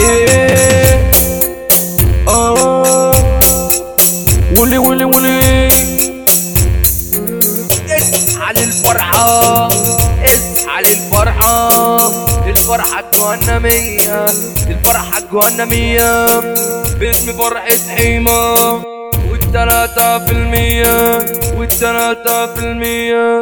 إيه آه ولي ولي ولي اصحى للفرحة اصحى للفرحة الفرحة الجهنمية الفرحة الجهنمية باسم فرحة حيمة والتلاتة في المية والتلاتة في المية